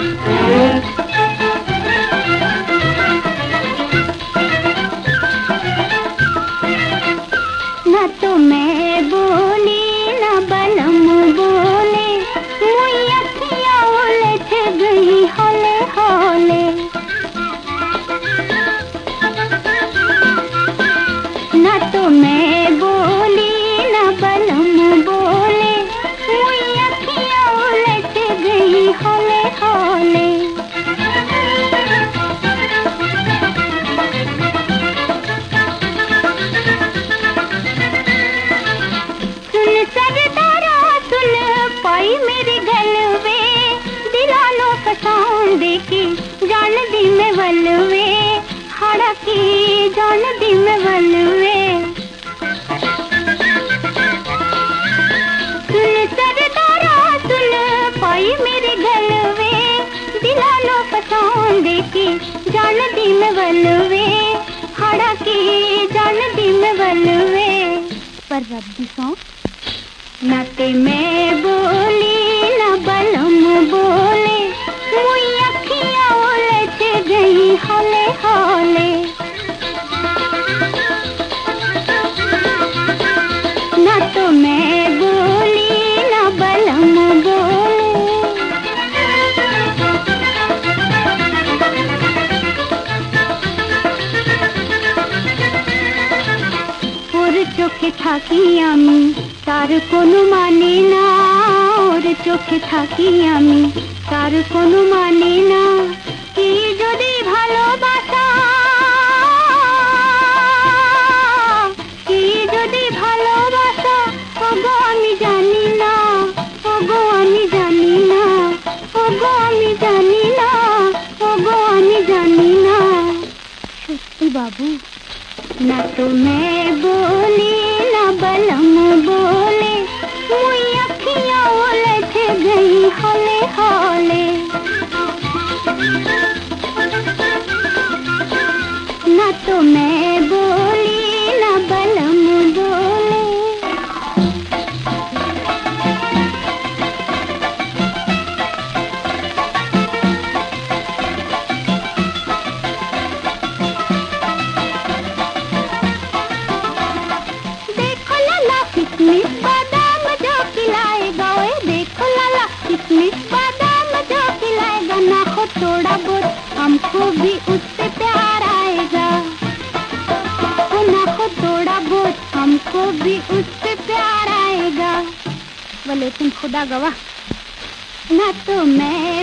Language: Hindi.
Thank you. पाई मेरी गलवे, दिलानो कसाउं देखी जान दी मैं वलवे, हाड़ा की जान दी मैं वलवे। सुन सुन पाई मेरी गलवे, दिलानो कसाउं देखी जान दी मैं वलवे की जान दी मैं वलवे। पर रब सौ न ते मैं থাকি আমি, তার কোনো মানে না। ওর চোখে থাকি আমি, তার কোনো মানে না। কি যদি ভালোবাসা, কি যদি ভালোবাসা, ওগো আমি জানি না, ওগো আমি জানি না, ওগো আমি জানি না, ওগো আমি জানি না। সত্যি বাবু, না তো মে বলি हमको भी उससे प्यार आएगा। ना हो थोड़ा बहुत हमको भी उससे प्यार आएगा। बोले, तुम खुदा गवाह। ना तो मैं